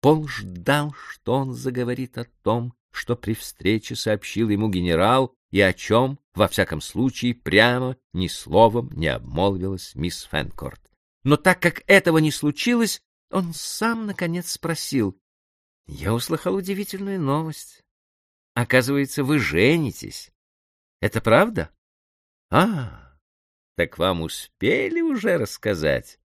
Пол ждал, что он заговорит о том, что при встрече сообщил ему генерал и о чем, во всяком случае, прямо ни словом не обмолвилась мисс Фенкорт. Но так как этого не случилось, он сам, наконец, спросил. — Я услыхал удивительную новость. Оказывается, вы женитесь. Это правда? — А, так вам успели уже рассказать? —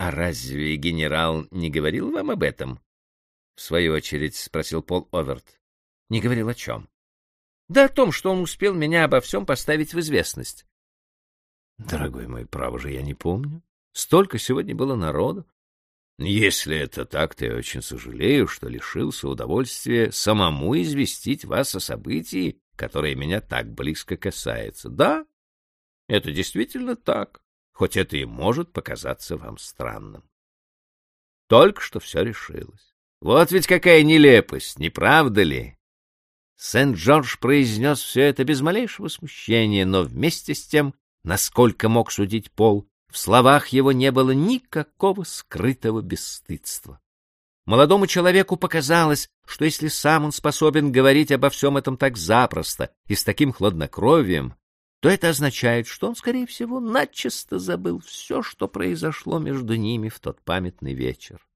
А разве генерал не говорил вам об этом? — в свою очередь спросил Пол Оверт. — Не говорил о чем? — Да о том, что он успел меня обо всем поставить в известность. — Дорогой мой, право же, я не помню. Столько сегодня было народу. Если это так, то я очень сожалею, что лишился удовольствия самому известить вас о событии, которое меня так близко касается. Да, это действительно так, хоть это и может показаться вам странным. Только что все решилось. Вот ведь какая нелепость, не правда ли? Сент-Джордж произнес все это без малейшего смущения, но вместе с тем, насколько мог судить Пол, в словах его не было никакого скрытого бесстыдства. Молодому человеку показалось, что если сам он способен говорить обо всем этом так запросто и с таким хладнокровием, то это означает, что он, скорее всего, начисто забыл все, что произошло между ними в тот памятный вечер.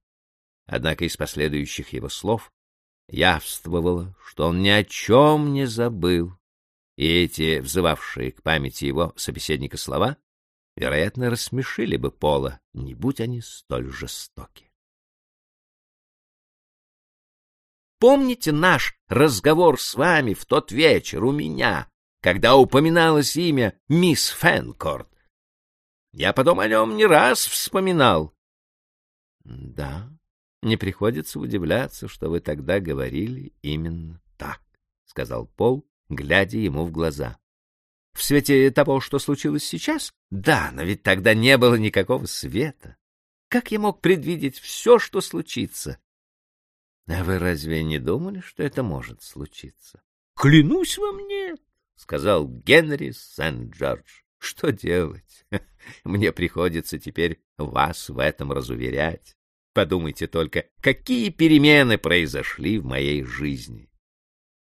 Однако из последующих его слов явствовало, что он ни о чем не забыл, и эти, взывавшие к памяти его собеседника слова, вероятно, рассмешили бы Пола, не будь они столь жестоки. Помните наш разговор с вами в тот вечер у меня, когда упоминалось имя мисс Фенкорт? Я потом о нем не раз вспоминал. — Да, не приходится удивляться, что вы тогда говорили именно так, — сказал Пол, глядя ему в глаза. В свете того, что случилось сейчас? Да, но ведь тогда не было никакого света. Как я мог предвидеть все, что случится? А вы разве не думали, что это может случиться? Клянусь вам, нет, — сказал Генри Сент-Джордж. Что делать? Мне приходится теперь вас в этом разуверять. Подумайте только, какие перемены произошли в моей жизни.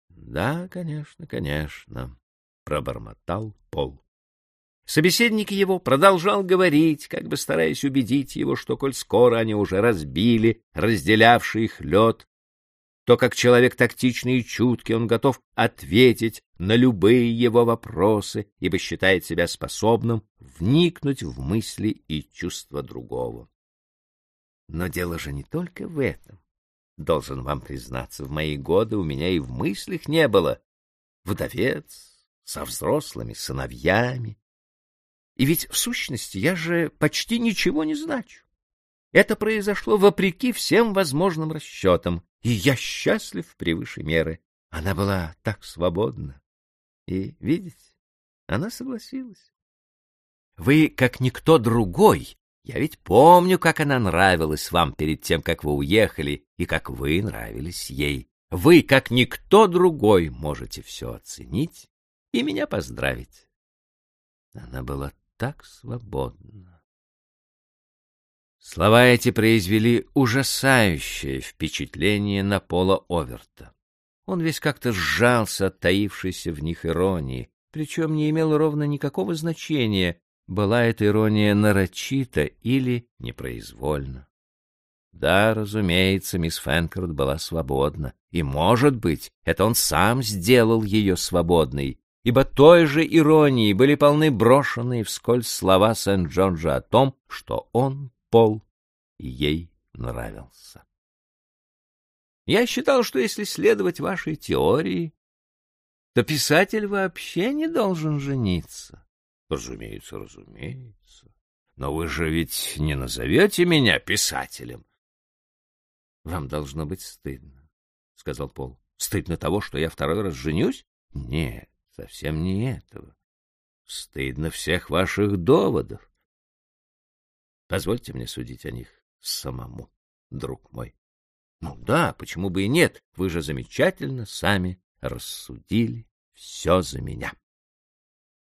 Да, конечно, конечно, пробормотал Пол. Собеседник его продолжал говорить, как бы стараясь убедить его, что, коль скоро они уже разбили разделявший их лед, то, как человек тактичный и чуткий, он готов ответить на любые его вопросы, ибо считает себя способным вникнуть в мысли и чувства другого. Но дело же не только в этом. Должен вам признаться, в мои годы у меня и в мыслях не было. Вдовец, со взрослыми сыновьями. И ведь, в сущности, я же почти ничего не значу. Это произошло вопреки всем возможным расчетам, и я счастлив превыше меры. Она была так свободна. И, видите, она согласилась. Вы, как никто другой, я ведь помню, как она нравилась вам перед тем, как вы уехали, и как вы нравились ей. Вы, как никто другой, можете все оценить и меня поздравить. Она была так свободна. Слова эти произвели ужасающее впечатление на Пола Оверта. Он весь как-то сжался от таившейся в них иронии, причем не имел ровно никакого значения, была эта ирония нарочита или непроизвольна. Да, разумеется, мисс Фэнкорт была свободна, и, может быть, это он сам сделал ее свободной, ибо той же иронии были полны брошенные вскользь слова Сент-Джорджа о том, что он, Пол, ей нравился. Я считал, что если следовать вашей теории, то писатель вообще не должен жениться. Разумеется, разумеется. Но вы же ведь не назовете меня писателем. Вам должно быть стыдно, — сказал Пол. Стыдно того, что я второй раз женюсь? Нет, Совсем не этого. Стыдно всех ваших доводов. Позвольте мне судить о них самому, друг мой. Ну да, почему бы и нет? Вы же замечательно сами рассудили все за меня.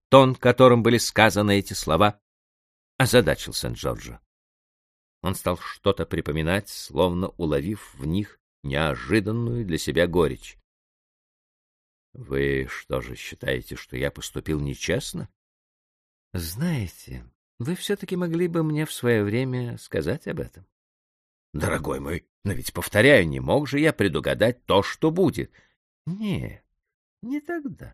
Тон, которым были сказаны эти слова, озадачил Сент-Джорджа. Он стал что-то припоминать, словно уловив в них неожиданную для себя горечь. — Вы что же считаете, что я поступил нечестно? — Знаете, вы все-таки могли бы мне в свое время сказать об этом. — Дорогой мой, но ведь, повторяю, не мог же я предугадать то, что будет. — Нет, не тогда.